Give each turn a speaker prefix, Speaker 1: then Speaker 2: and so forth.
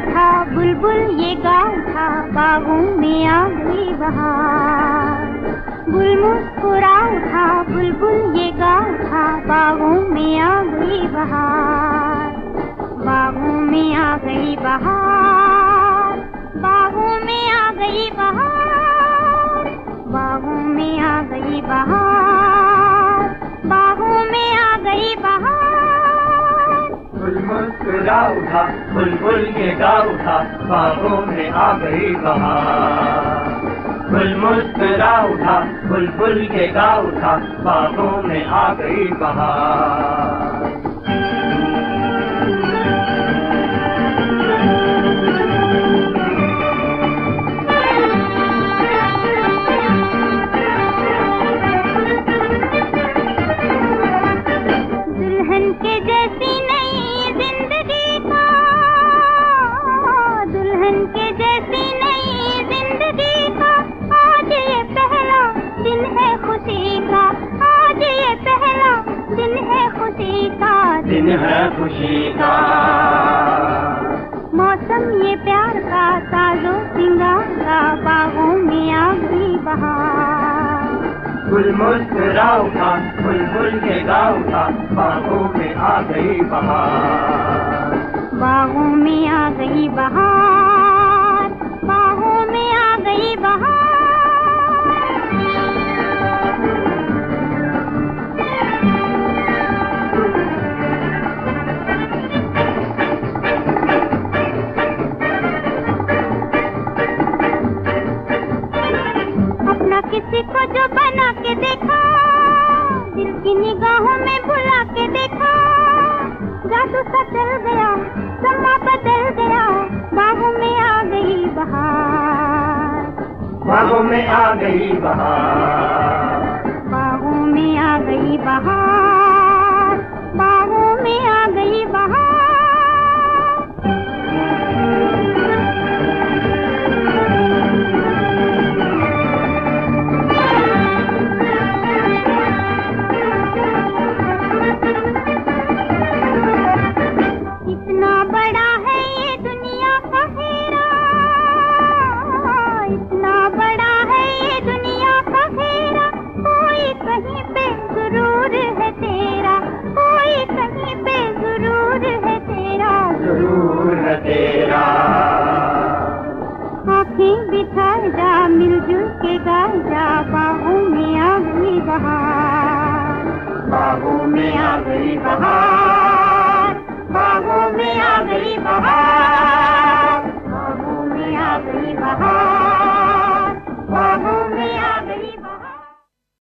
Speaker 1: उठा बुलबुल ये गाँव था बाबू में आ गई बहार मुस्कुरा उठा बुलबुल ये गाँव था बाबू में आ गई बहार
Speaker 2: मुस्कुरा उठा, बुलबुल के गा उठा बागों में आ गई बहार गुल मुस्कुरा उठा, बुलबुल के गा उठा बागों में आ गई बहार
Speaker 1: के जैसी दिन है खुशी का दिन है खुशी का। मौसम ये प्यार का ताजो सिंगार का बागों में आ गई बहार
Speaker 2: गुल मुस्कुराओ का बुलबुल के गाँव का बागों में आ गई बहार
Speaker 1: जादू सा चल गया समा बदल गया बाहों में आ गई बहार। बाहों में आ गई बहार। बाहों में आ गई बहार। है तेरा। आँखें बिठा जा मिलजुल के गा जा बाहों में आ बहार।
Speaker 2: में आ गई
Speaker 1: बहार बाहों में आ गई बहार। बाहों में आ गई बहार।